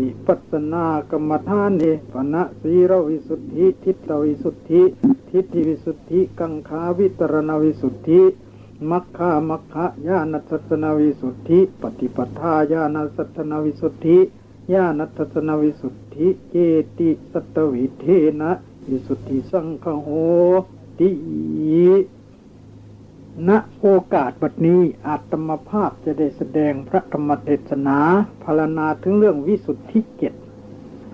วิปัสนากรรมฐานเนปนะสีรวิสุทธิ ทิฏฐวิสุทธิ ทิฏฐิวิสุทธิ กังขาวิตรณวิสุทธิมัคคามัคคะญาณทัศนวิสุทธิ ปฏิปทาญาณสัตนวิสุทธิญาณทัศนวิสุทธิเจติสัตวิเทนะ วิสุทธิสังฆโหติ ณโอกาสบัดนี้อาตมภาพจะได้แสดงพระธรรมเทศนาพารณาถึงเรื่องวิสุทธิเจ็ด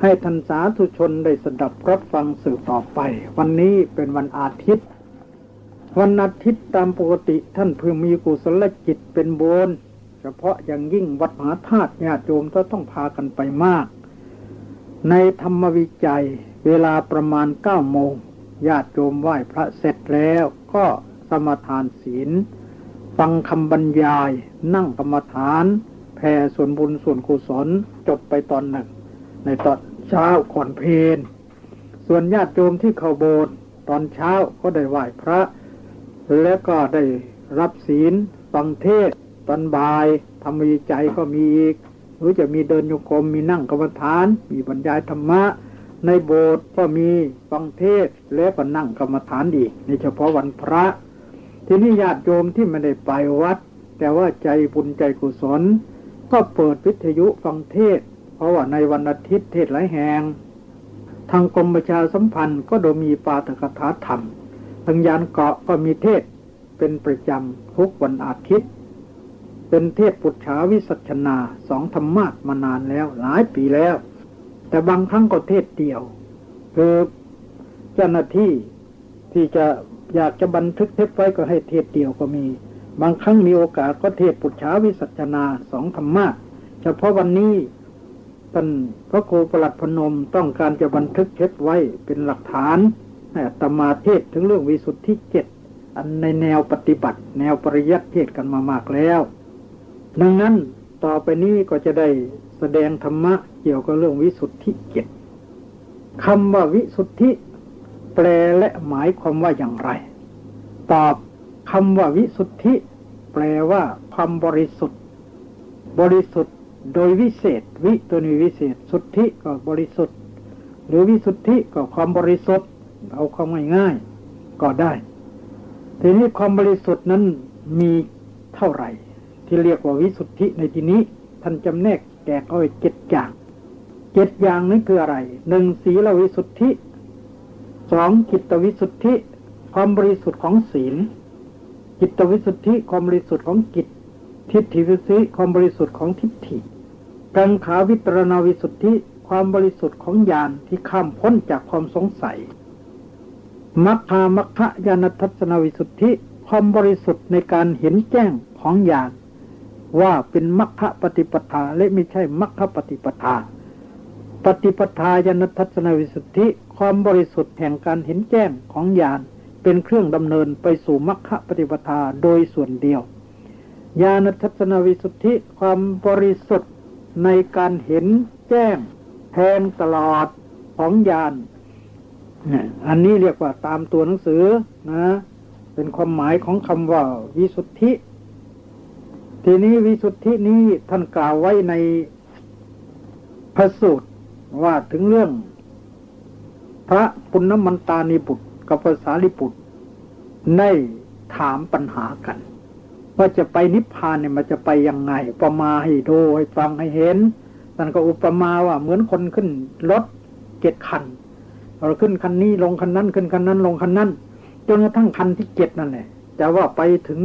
ให้ทันสาธุชนได้สดับรับฟังสื่อต่อไป วันนี้เป็นวันอาทิตย์ วันอาทิตย์ตามปกติท่านพึงมีกุศลจิตเป็นโบนเฉพาะอย่างยิ่งวัดมหาธาตุญาติโยมก็ต้องพากันไปมาก ในธรรมวิจัยเวลาประมาณเก้าโมงญาติโยมไหว้พระเสร็จแล้วก็ มทานศีล ฟังคำบรรยาย นั่งกรรมฐาน แผ่ส่วนบุญส่วนกุศลจบไปตอนหนึ่ง ในตอนเช้าก่อนเพลนส่วนญาติโยมที่เข้าโบสถ์ตอนเช้าก็ได้ไหว้พระ แล้วก็ได้รับศีลฟังเทศตอนบ่ายทำวิจัยก็มีอีกหรือจะมีเดินโยกรมมีนั่งกรรมฐาน มีบรรยายธรรมะ ในโบสถ์ก็มีฟังเทศแล้วก็นั่งกรรมฐานอีกในเฉพาะวันพระ ทีนี้ญาติโยมที่ไม่ได้ไปวัด แต่ว่าใจบุญใจกุศล ก็เปิดวิทยุฟังเทศ เพราะว่าในวันอาทิตย์เทศหลายแห่งทางกรมประชาสัมพันธ์ก็โดยมีปาตกถาธรรม ทางยานเกาะก็มีเทศเป็นประจำทุกวันอาทิตย์ เป็นเทศปุจฉาวิสัชนาสองธรรมะมานานแล้วหลายปีแล้ว แต่บางครั้งก็เทศเดียว คือเจ้าหน้าที่ที่จะ อยากจะบันทึกเทปไว้ก็ให้เทศเดียวก็มี บางครั้งมีโอกาสก็เทศปุจฉาวิสัชนาสองธรรมะเฉพาะวันนี้ท่านพระครูประหลัดพนมต้องการจะบันทึกเทปไว้เป็นหลักฐานให้ตมาเทศถึงเรื่องวิสุทธิเจ็ดอันในแนวปฏิบัติ แนวปริยัติเทศกันมามากแล้ว ดังนั้นต่อไปนี้ก็จะได้แสดงธรรมะเกี่ยวกับเรื่องวิสุทธิเจ็ดคำว่าวิสุทธิ แปลและหมายความว่าอย่างไร ตอบคำว่าวิสุทธิ แปลว่าความบริสุทธิ์ บริสุทธิ์โดยวิเศษ วิตัวนี้วิเศษ สุทธิก็บริสุทธิ์ หรือวิสุทธิก็ความบริสุทธิ์ เอาความง่ายๆก็ได้ ทีนี้ความบริสุทธิ์นั้นมีเท่าไหร่ ที่เรียกว่าวิสุทธิในที่นี้ท่านจำแนกแกกเอาไว้เจ็ดอย่างเจ็ดอย่างนี้คืออะไรหนึ่งศีลวิสุทธิ สองจิตวิสุทธิความบริสุทธิ์ของศีล จิตวิสุทธิความบริสุทธิ์ของจิต ทิฏฐิวิสุทธิความบริสุทธิ์ของทิฏฐิกังขาวิตรณวิสุทธิความบริสุทธิ์ของญาณที่ข้ามพ้นจากความสงสัยมัคคามัคคะญาณทัศนวิสุทธิความบริสุทธิ์ในการเห็นแจ้งของญาณว่าเป็นมัคคะปฏิปทาและไม่ใช่มัคคะปฏิปทา ปฏิปทาญาณทัศนวิสุทธิ ความบริสุทธิ์แห่งการเห็นแจ้งของญาณเป็นเครื่องดำเนินไปสู่มรรคปฏิปทาโดยส่วนเดียวญาณทัศนวิสุทธิความบริสุทธิ์ในการเห็นแจ้งแทงตลอดของญาณอันนี้เรียกว่าตามตัวหนังสือนะ เป็นความหมายของคำว่าวิสุทธิ ทีนี้วิสุทธินี้ท่านกล่าวไว้ในพระสูตรว่าถึงเรื่อง พระปุณณมันตานิบุตร กับภาษาลิบุตรได้ถามปัญหากัน ว่าจะไปนิพพานเนี่ยมันจะไปยังไงประมาให้ดูให้ฟังให้เห็นนั่นก็อุปมาว่าเหมือนคนขึ้นรถเจ็ดคันเราขึ้นคันนี้ลงคันนั้นขึ้นคันนั้นลงคันนั้นจนกระทั่งคันที่เจ็ดนั่นแหละจะว่าไปถึง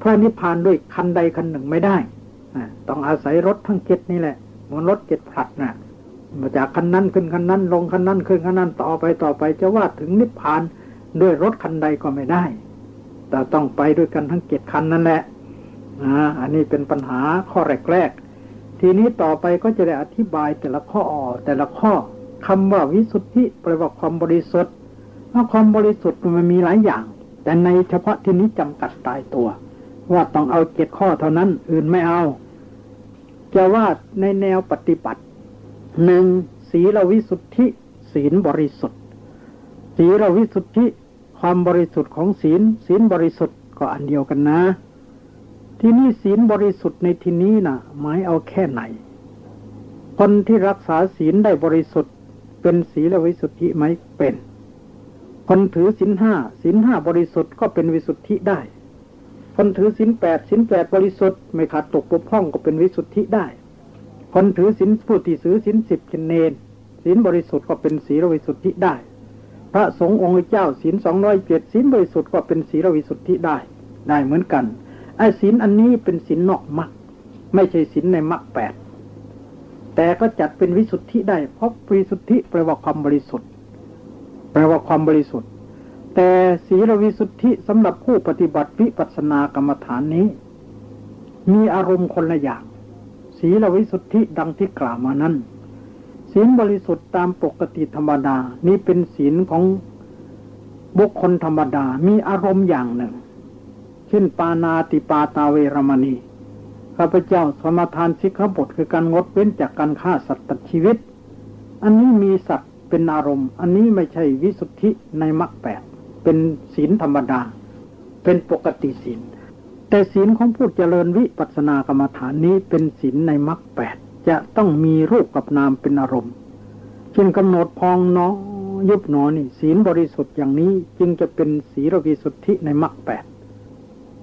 พระนิพพานด้วยคันใดคันหนึ่งไม่ได้ต้องอาศัยรถทั้งเจ็ดนี่แหละเหมือนรถเจ็ดผลัดนะ่ะ มาจากคันนั้นขึ้นคันนั้น ลงคันนั้นขึ้นคันนั้นต่อไปต่อไปจะว่าถึงนิพพานด้วยรถคันใดก็ไม่ได้ แต่ต้องไปด้วยกันทั้งเจ็ดคันนั่นแหละอ่าอันนี้เป็นปัญหาข้อแรกๆ ทีนี้ต่อไปก็จะได้อธิบายแต่ละข้ออแต่ละข้อคำว่าวิสุทธิแปลว่าความบริสุทธิ์ว่าความบริสุทธิ์มันมีหลายอย่าง แต่ในเฉพาะที่นี้จำกัดตายตัว ว่าต้องเอาเจ็ดข้อเท่านั้นอื่นไม่เอา จะว่าในแนวปฏิบัติ หนึ่งศีลวิสุทธิ ศีลบริสุทธิ์ ศีลวิสุทธิ ความบริสุทธิ์ของศีล ศีลบริสุทธิ์ก็อันเดียวกันนะ ที่นี่ศีลบริสุทธิ์ในที่นี้นะหมายเอาแค่ไหน คนที่รักษาศีลได้บริสุทธิ์ เป็นศีลวิสุทธิไหมเป็น คนถือศีลห้าศีลห้าบริสุทธิ์ก็เป็นวิสุทธิได้ คนถือศีลแปดศีลแปดบริสุทธิ์ ไม่ขาดตกบกพร่องก็เป็นวิสุทธิได้ คนถือศีลผู้ที่ถือศีลสิบเชนเนนศีลบริสุทธิ์ก็เป็นศีลวิสุทธิได้ พระสงฆ์องค์เจ้าศีลสองร้อยเจ็ดศีลบริสุทธิ์ก็เป็นศีลวิสุทธิได้ ได้เหมือนกันไอ้ศีลอันนี้เป็นศีลนอกมรรคไม่ใช่ศีลในมรรคแปดแต่ก็จัดเป็นวิสุทธิได้ เพราะวิสุทธิแปลว่าความบริสุทธิ์ แปลว่าความบริสุทธิ์ แต่ศีลวิสุทธิสำหรับผู้ปฏิบัติวิปัสสนากรรมฐานนี้ มีอารมณ์คนละอย่าง ศีลวิสุทธิดังที่กล่าวมานั้น ศีลบริสุทธิ์ตามปกติธรรมดา นี้เป็นศีลของบุคคลธรรมดา มีอารมณ์อย่างหนึ่ง เช่นปานาติปาตาเวรมณีข้าพเจ้าสมทานสิกขบทคือการงดเว้นจากการฆ่าสัตว์ตัดชีวิต อันนี้มีสัตว์เป็นอารมณ์ อันนี้ไม่ใช่วิสุทธิในมรรคแปดเป็นศีลธรรมดา เป็นปกติศีล แต่ศีลของผู้เจริญวิปัสสนากรรมฐานนี้เป็นศีลในมรรคแปดจะต้องมีรูปกับนามเป็นอารมณ์เช่นกำหนดพองเนาะยุบหนอนี่ศีลบริสุทธิ์อย่างนี้จึงจะเป็นศีลวิสุทธิในมรรคแปด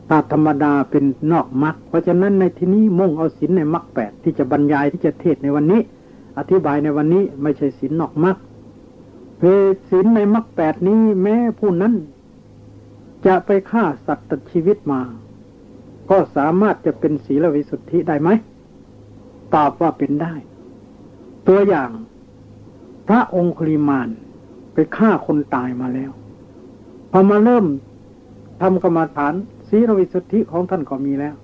ตาธรรมดาเป็นนอกมรรคเพราะฉะนั้นในที่นี้มุ่งเอาศีลในมรรคแปดที่จะบรรยายที่จะเทศในวันนี้ อธิบายในวันนี้ไม่ใช่ศีลนอกมรรคเพศีลในมรรคแปดนี้แม้ผู้นั้น จะไปฆ่าสัตว์ตัดชีวิตมา ก็สามารถจะเป็นศีลวิสุทธิได้ไหม ตอบว่าเป็นได้ ตัวอย่างพระองคุลิมานไปฆ่าคนตายมาแล้ว พอมาเริ่มทำกรรมฐานศีลวิสุทธิของท่านก็มีแล้ว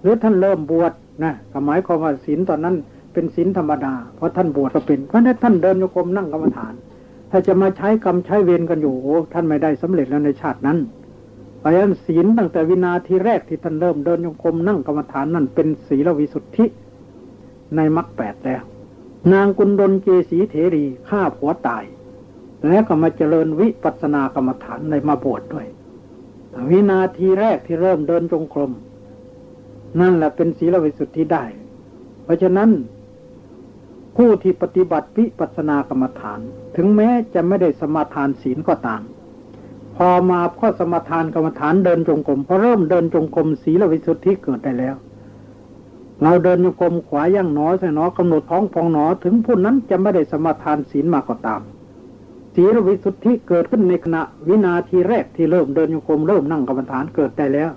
หรือท่านเริ่มบวชนะหมายความว่าศีลตอนนั้นเป็นศีลธรรมดา เพราะท่านบวชก็เป็น เพราะนั้นท่านเดินโยกมนั่งกรรมฐาน ถ้าจะมาใช้กรรมใช้เวรกันอยู่โอ้ท่านไม่ได้สำเร็จแล้วในชาตินั้น เพราะฉะนั้นศีลตั้งแต่วินาทีแรกที่ท่านเริ่มเดินโยกรมนั่งกรรมฐานนั่นเป็นศีลวิสุทธิในมรรคแปดแล้ว นางกุณดลเจสีเถรีฆ่าผัวตาย แล้วก็มาเจริญวิปัสสนากรรมฐานในมาบวชดด้วย วินาทีแรกที่เริ่มเดินจงกรมนั่นแหละเป็นศีลวิสุทธิได้ เพราะฉะนั้นผู้ที่ปฏิบัติวิปัสสนากรรมฐาน ถึงแม้จะไม่ได้สมาทานศีลก็ตาม พอมาข้อสมาทานกรรมฐานเดินจงกรมพอเริ่มเดินจงกรมศีลวิสุทธิเกิดได้แล้ว เราเดินโยกรมขวาย่างหนอใส่หนอกำหนดท้องพองหนอถึงผู้นั้นจะไม่ได้สมาทานศีลมาก็ตามศีลวิสุทธิเกิดขึ้นในขณะวินาทีแรกที่เริ่มเดินโยกรมเริ่มนั่งกรรมฐานเกิดได้แล้ว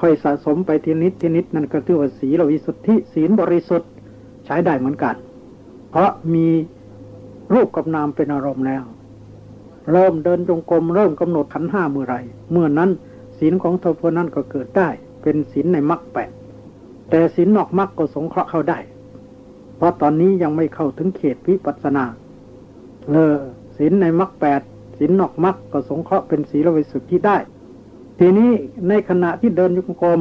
ค่อยสะสมไปทีนิดทีนิดนั่นก็ถือว่าศีลวิสุทธิศีลบริสุทธิ์ใช้ได้เหมือนกัน เพราะมีรูปกับนามเป็นอารมณ์แล้ว เริ่มเดินจงกรมเริ่มกำหนดขันห้าเมื่อไรเมื่อนั้นศีลของเธอพนั้นก็เกิดได้ เป็นศีลในมรรคแปดแต่ศีลนอกมรรคก็สงเคราะห์เข้าได้ เพราะตอนนี้ยังไม่เข้าถึงเขตวิปัสสนาเออศีลในมรรคแปดศีลนอกมรรคก็สงเคราะห์เป็นศีลวิสุทธิได้ ทีนี้ในขณะที่เดินยุกรม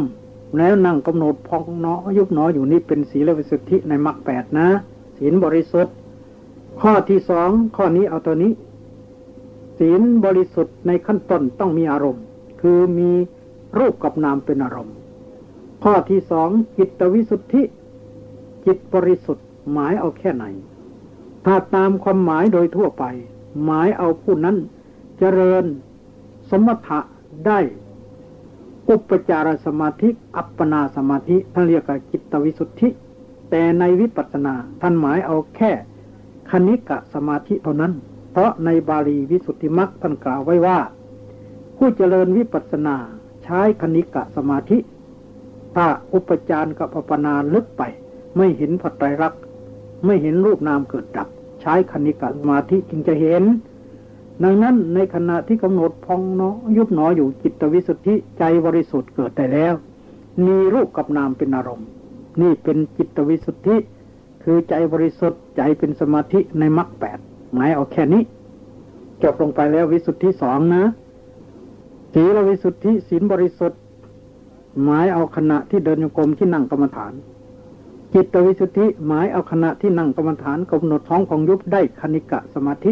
แล้วนั่งกำหนดพองเนาะยุบเนาะอยู่นี่เป็นศีลวิสุทธิในมรรคแปดนะศีลบริสุทธิ์ข้อที่สองข้อนี้เอาตัวนี้ ศีลบริสุทธิ์ในขั้นต้นต้องมีอารมณ์ คือมีรูปกับนามเป็นอารมณ์ ข้อที่สองจิตวิสุทธิ จิตบริสุทธิ์หมายเอาแค่ไหน ถ้าตามความหมายโดยทั่วไป หมายเอาผู้นั้นเจริญสมถะได้อุปจารสมาธิอัปปนาสมาธิท่านเรียกว่าจิตวิสุทธิ แต่ในวิปัสสนาท่านหมายเอาแค่คณิกะสมาธิเท่านั้น เพราะในบาลีวิสุทธิมักท่านกล่าวไว้ว่า ผู้เจริญวิปัสสนาใช้คณิกะสมาธิ ถ้าอุปจารกับปปนาลึกไป ไม่เห็นผัดไตรรักไม่เห็นรูปนามเกิดดับ ใช้คณิกาสมาธิจึงจะเห็น ดังนั้นในขณะที่กำหนดพองเนาะยุบหนออยู่จิตวิสุทธิใจบริสุทธิ์เกิดได้แล้ว มีรูปกับนามเป็นอารมณ์ นี่เป็นจิตวิสุทธิ คือใจบริสุทธิ์ใจเป็นสมาธิในมรรคแปด หมายเอาแค่นี้ จบลงไปแล้ววิสุทธิสองนะศีลวิสุทธิศีลบริสุทธิ์ หมายเอาขณะที่เดินโยกรมที่นั่งกรรมฐาน จิตวิสุทธิหมายเอาขณะที่นั่งกรรมฐานกำหนดท้องของยุบได้คณิกะสมาธิ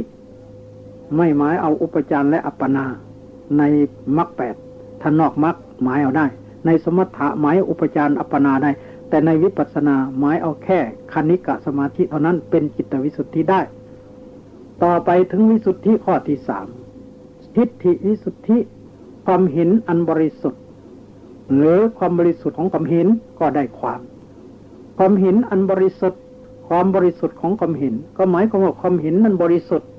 ไม่หมายเอาอุปจารและอัปปนา ในมรรคแปดถ้านอกมรรคหมายเอาได้ ในสมถะหมายอุปจารอัปปนาได้ แต่ในวิปัสสนาหมายเอาแค่คณิกะสมาธิเท่านั้นเป็นจิตวิสุทธิได้ ต่อไปถึงวิสุทธิข้อที่สามทิฏฐิวิสุทธิความเห็นอันบริสุทธิ์ หรือความบริสุทธิ์ของความเห็นก็ได้ความ ความเห็นอันบริสุทธิ์ ความบริสุทธิ์ของความเห็น ก็หมายความว่าความเห็นนั้นบริสุทธิ์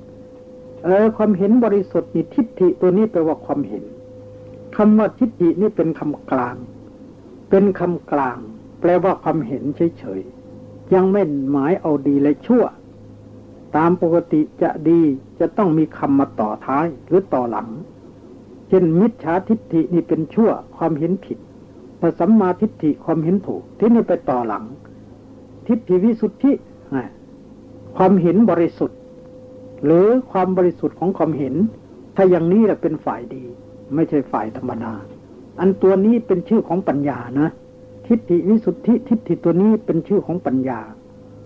เออความเห็นบริสุทธิ์นี่ทิฏฐิตัวนี้แปลว่าความเห็นคำว่าทิฏฐินี่เป็นคำกลาง เป็นคำกลาง แปลว่าความเห็นเฉยๆยังไม่หมายเอาดีและชั่ว ตามปกติจะดีจะต้องมีคำมาต่อท้ายหรือต่อหลัง เช่นมิจฉาทิฏฐินี่เป็นชั่วความเห็นผิดพอสัมมาทิฏฐิความเห็นถูก ที่นี่ไปต่อหลัง ทิฏฐิวิสุทธิความเห็นบริสุทธิ์ หรือความบริสุทธิ์ของความเห็น ถ้าอย่างนี้แหละเป็นฝ่ายดี ไม่ใช่ฝ่ายธรรมดา อันตัวนี้เป็นชื่อของปัญญานะ ทิฏฐิวิสุทธิ ทิฏฐิตัวนี้เป็นชื่อของปัญญา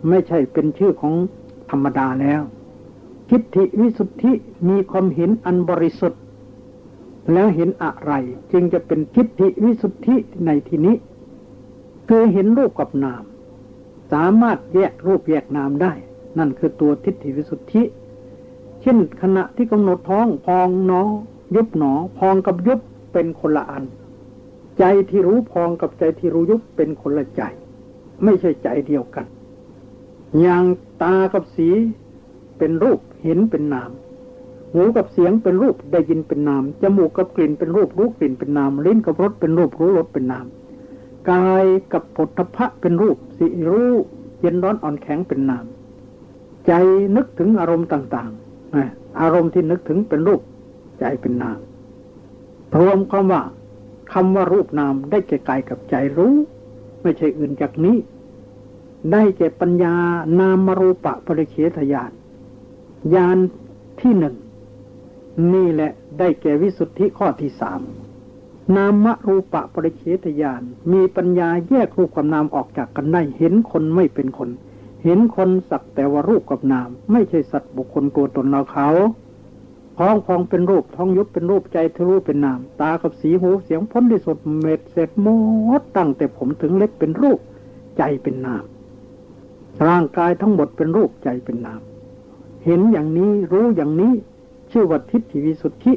ไม่ใช่เป็นชื่อของ ธรรมดาแล้ว ทิฏฐิวิสุทธิมีความเห็นอันบริสุทธิ์ แล้วเห็นอะไร จึงจะเป็นทิฏฐิวิสุทธิในที่นี้ คือเห็นรูปกับนาม สามารถแยกรูปแยกนามได้ นั่นคือตัวทิฏฐิวิสุทธิ เช่นขณะที่กำหนดท้องพองหนอ ยุบหนอ พองกับยุบเป็นคนละอัน ใจที่รู้พองกับใจที่รู้ยุบเป็นคนละใจ ไม่ใช่ใจเดียวกัน อย่างตากับสีเป็นรูปเห็นเป็นนาม หูกับเสียงเป็นรูปได้ยินเป็นนาม จมูกกับกลิ่นเป็นรูปรู้กลิ่นเป็นนาม ลิ้นกับรสเป็นรูปรู้รสเป็นนาม กายกับผลทพะเป็นรูปสิรู้เย็นร้อนอ่อนแข็งเป็นนาม ใจนึกถึงอารมณ์ต่างๆ อารมณ์ที่นึกถึงเป็นรูป ใจเป็นนามรวมความว่าคำว่ารูปนามได้แก่กายกับใจรู้ ไม่ใช่อื่นจากนี้ ได้แก่ปัญญานามรูปะปริเฉทญาณญาณที่หนึ่งนี่แหละได้แก่วิสุทธิข้อที่สามนามรูปะปริเฉทญาณมีปัญญาแยกรูปกับนามออกจากกันได้เห็นคนไม่เป็นคน เห็นคนสักแต่ว่ารูปกับนาม ไม่ใช่สัตว์บุคคลตัวตนเราเขาท้องพองเป็นรูปท้องยุบเป็นรูปใจทะลุเป็นนาม ตากับสีหูเสียงพ้นที่สุดเม็ดเสร็จหมดตั้งแต่ผมถึงเล็บเป็นรูป ใจเป็นนาม ร่างกายทั้งหมดเป็นรูปใจเป็นนาม เห็นอย่างนี้รู้อย่างนี้ ชื่อว่าทิฏฐิวิสุทธิ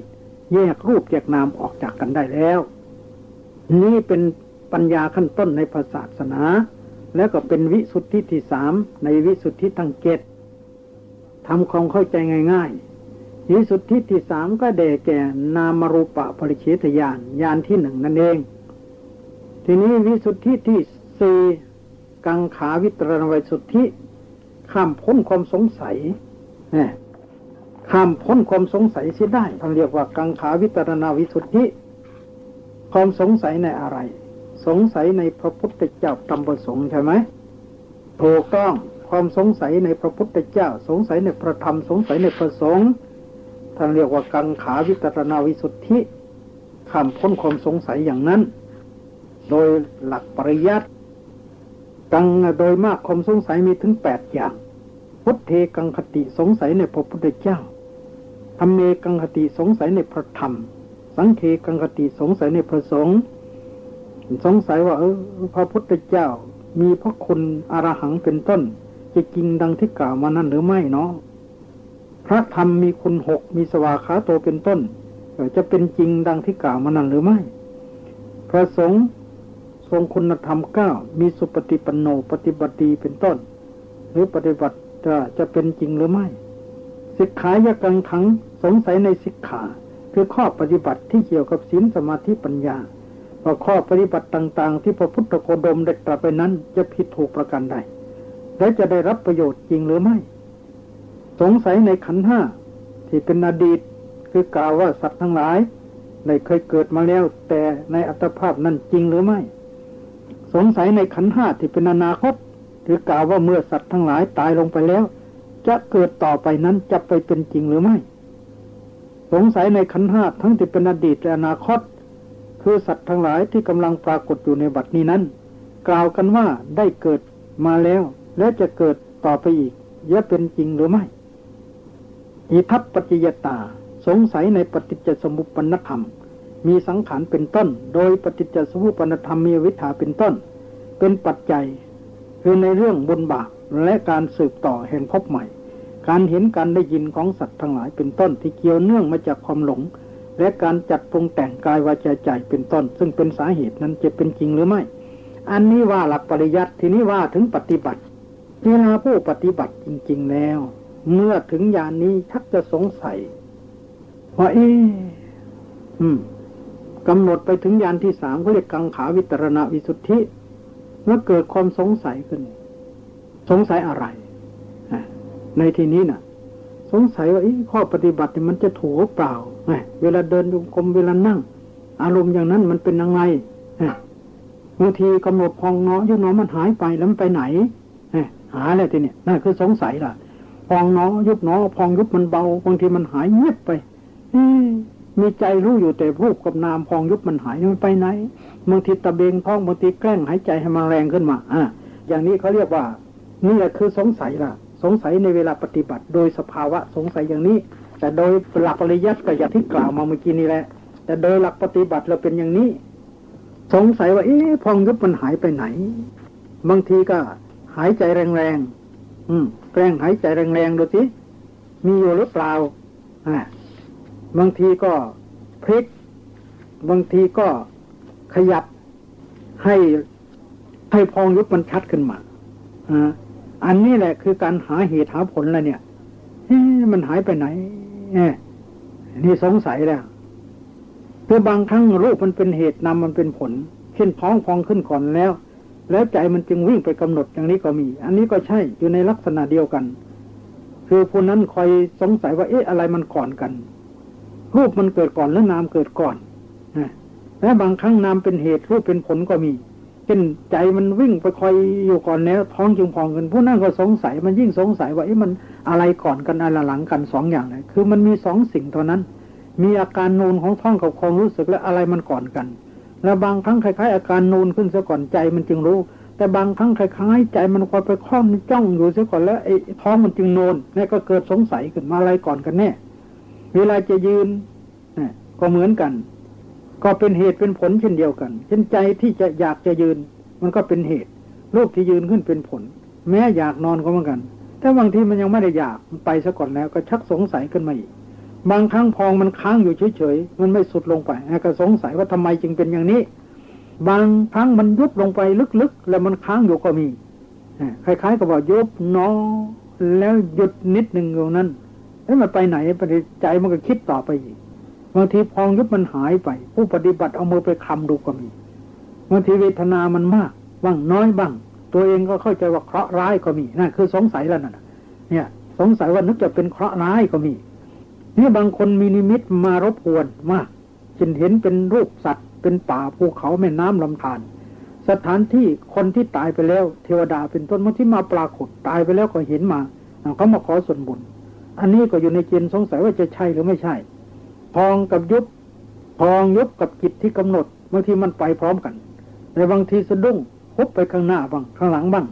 แยกรูปแยกนามออกจากกันได้แล้ว นี่เป็นปัญญาขั้นต้นในภาษาศาสนา แล้วก็เป็นวิสุทธิที่สามในวิสุทธิทั้งเกตทำความเข้าใจง่ายๆวิสุทธิที่สามก็เดแก่นามรูปะปริเฉทญาณญาณที่หนึ่งนั่นเอง ทีนี้วิสุทธิที่สี่ กังขาวิตรณวิสุทธิ ข้ามพ้นความสงสัยนี่ข้ามพ้นความสงสัยเสียได้ท่านเรียกว่ากังขาวิตรณาวิสุทธิ ความสงสัยในอะไร สงสัยในพระพุทธเจ้าตำประสงค์ใช่ไหมถูกต้องความสงสัยในพระพุทธเจ้า สงสัยในพระธรรมสงสัยในพระสงฆ์ท่านเรียกว่ากังขาวิตรณาวิสุทธิข้ามพ้นความสงสัยอย่างนั้น โดยหลักปริยัติ กังโดยมากความสงสัยมีถึงแปดอย่างพุทเทกังคติสงสัยในพระพุทธเจ้าธรรมเมกังคติสงสัยในพระธรรม สังเคกังคติสงสัยในพระสงฆ์สงสัยว่าเออพระพุทธเจ้า มีพระคุณอรหังเป็นต้น จะจริงดังที่กล่าวมานั้นหรือไม่เนาะพระธรรมมีคุณหกมีสวาขาโตเป็นต้นจะเป็นจริงดังที่กล่าวมานั้นหรือไม่ พระสงฆ์ ทรงคุณธรรมเก้ามีสุปฏิปันโนปฏิบัติเป็นต้น หรือปฏิบัติจะจะเป็นจริงหรือไม่สิกขายกังขังสงสัยในสิกขาคือข้อปฏิบัติที่เกี่ยวกับศีลสมาธิปัญญาว่าข้อปฏิบัติต่างๆ ที่พระพุทธโคดมได้ตรัสไปนั้นจะผิดถูกประการใดและจะได้รับประโยชน์จริงหรือไม่ สงสัยในขันห้าที่เป็นอดีตคือกล่าวว่าสัตว์ทั้งหลายได้เคยเกิดมาแล้วแต่ในอัตภาพนั้นจริงหรือไม่ สงสัยในขันห้าที่เป็นอนาคตคือกล่าวว่าเมื่อสัตว์ทั้งหลายตายลงไปแล้ว จะเกิดต่อไปนั้นจะไปเป็นจริงหรือไม่ สงสัยในขันห้าทั้งที่เป็นอดีตและอนาคต คือสัตว์ทั้งหลายที่กำลังปรากฏอยู่ในบัดนี้นั้น กล่าวกันว่าได้เกิดมาแล้ว และจะเกิดต่อไปอีกจะเป็นจริงหรือไม่อิทัปปจิยตา สงสัยในปฏิจจสมุปปนธรรม มีสังขารเป็นต้น โดยปฏิจจสมุปปนธรรมมีวิถาเป็นต้น เป็นปัจจัย คือในเรื่องบุญบาปและการสืบต่อแห่งพบใหม่ การเห็นการได้ยินของสัตว์ทั้งหลายเป็นต้นที่เกี่ยวเนื่องมาจากความหลง และการจัดปรุงแต่งกายวาจาใจเป็นต้น ซึ่งเป็นสาเหตุนั้นจะเป็นจริงหรือไม่ อันนี้ว่าหลักปริยัติทีนี้ว่าถึงปฏิบัติเวลาผู้ปฏิบัติจริง ๆแล้ว เมื่อถึงยานนี้ชักจะสงสัยว่าเออืม กำหนดไปถึงยานที่สามเขาเรียกกังขาวิตรณวิสุทธิเมื่อเกิดความสงสัยขึ้น สงสัยอะไร ในที่นี้นะ่ะ สงสัยว่าข้อปฏิบัติมันจะถูกเปล่า เวลาเดินโยกรมเวลานั่ง อารมณ์อย่างนั้นมันเป็นยังไงบางทีกำหนดพองเนาะยุเนาะมันหายไปแล้วมันไปไหนหาอะไรทีเนี้ยนั่นคือสงสัยล่ะ พองเนาะยุบเนาะพองยุบมันเบาบางทีมันหายเงียบไป มีใจรู้อยู่แต่รูปกับนามพองยุบมันหายมันไปไหนบางทีตะเบงท้องบางทีแกล้งหายใจให้มันแรงขึ้นมาอ่าอย่างนี้เขาเรียกว่า นี่แหละคือสงสัยล่ะ สงสัยในเวลาปฏิบัติ โดยสภาวะสงสัยอย่างนี้ แต่โดยหลักปริยัติก็อย่างที่กล่าวมาเมื่อกี้นี้แหละ แต่โดยหลักปฏิบัติเราเป็นอย่างนี้ สงสัยว่าเอ๊ะพองยุบมันหายไปไหน บางทีก็หายใจแรงๆอืมแกล้งหายใจแรงๆดูสิมีอยู่หรือเปล่าอ่า บางทีก็พลิก บางทีก็ขยับให้ให้พองยุบมันชัดขึ้นมาอันนี้แหละคือการหาเหตุหาผลแล้วเนี่ยมันหายไปไหนนี่สงสัยแล้วคือบางครั้งรูปมันเป็นเหตุนำมันเป็นผล เช่นท้องพองขึ้นก่อนแล้ว แล้วใจมันจึงวิ่งไปกำหนดอย่างนี้ก็มี อันนี้ก็ใช่อยู่ในลักษณะเดียวกัน คือผู้นั้นคอยสงสัยว่าเอ๊ะอะไรมันก่อนกัน รูปมันเกิดก่อนแล้วนามเกิดก่อนนะและบางครั้งนามเป็นเหตุรูปเป็นผลก็มีเช่นใจมันวิ่งไปคอยอยู่ก่อนแล้วท้องจึงพองกันผู้นั้นก็สงสัยมันยิ่งสงสัยว่าเอ๊ะมันอะไรก่อนกันอะไรหลังกันสองอย่างเลยคือมันมีสองสิ่งเท่านั้น มีอาการนูนของท้องกับความรู้สึกและอะไรมันก่อนกัน แล้วบางครั้งคล้ายๆ อาการนูนขึ้นซะก่อนใจมันจึงรู้ แต่บางครั้งคล้ายๆใจมันคอยไปคล้องจ้องอยู่ซะก่อนแล้วไอ้ท้องมันจึงโนนนี่ก็เกิดสงสัยขึ้นมาอะไรก่อนกันแน่ เวลาจะยืนก็เหมือนกัน ก็เป็นเหตุเป็นผลเช่นเดียวกัน เช่นใจที่จะอยากจะยืน มันก็เป็นเหตุโรคที่ยืนขึ้นเป็นผล แม้อยากนอนก็เหมือนกัน แต่บางทีมันยังไม่ได้อยากมันไปซะก่อนแล้วก็ชักสงสัยขึ้นมาอีกบางครั้งพองมันค้างอยู่เฉยๆ มันไม่สุดลงไปก็สงสัยว่าทำไมจึงเป็นอย่างนี้ บางครั้งมันยุบลงไปลึกๆ แล้วมันค้างอยู่ก็มีคล้ายๆกับว่ายุบนอแล้วหยุดนิดหนึ่งอยู่นั้น เอ้มันไปไหนปฏิใจมันก็คิดต่อไปอีกบางทีพองยุบมันหายไป ผู้ปฏิบัติเอามือไปคำดูก็มีบางทีเวทนามันมากบ้างน้อยบ้างตัวเองก็เข้าใจว่าเคราะห์ร้ายก็มีนั่นคือสงสัยแล้วนั่นเนี่ย สงสัยว่านึกจะเป็นเคราะห์ร้ายก็มีนี่บางคนมีนิมิตมารบกวนมากจึงเห็นเป็นรูปสัตว์ เป็นป่าภูเขาแม่น้ำลำธารสถานที่คนที่ตายไปแล้ว เทวดาเป็นต้นมาที่มาปรากฏตายไปแล้วก็เห็นมาเขามาขอส่วนบุญ อันนี้ก็อยู่ในเกณฑ์สงสัยว่าจะใช่หรือไม่ใช่ พองกับยุบพองยุบกับกิจที่กำหนดบางทีมันไปพร้อมกัน ในบางทีสะดุ้งพบไปข้างหน้าบ้างข้างหลังบ้าง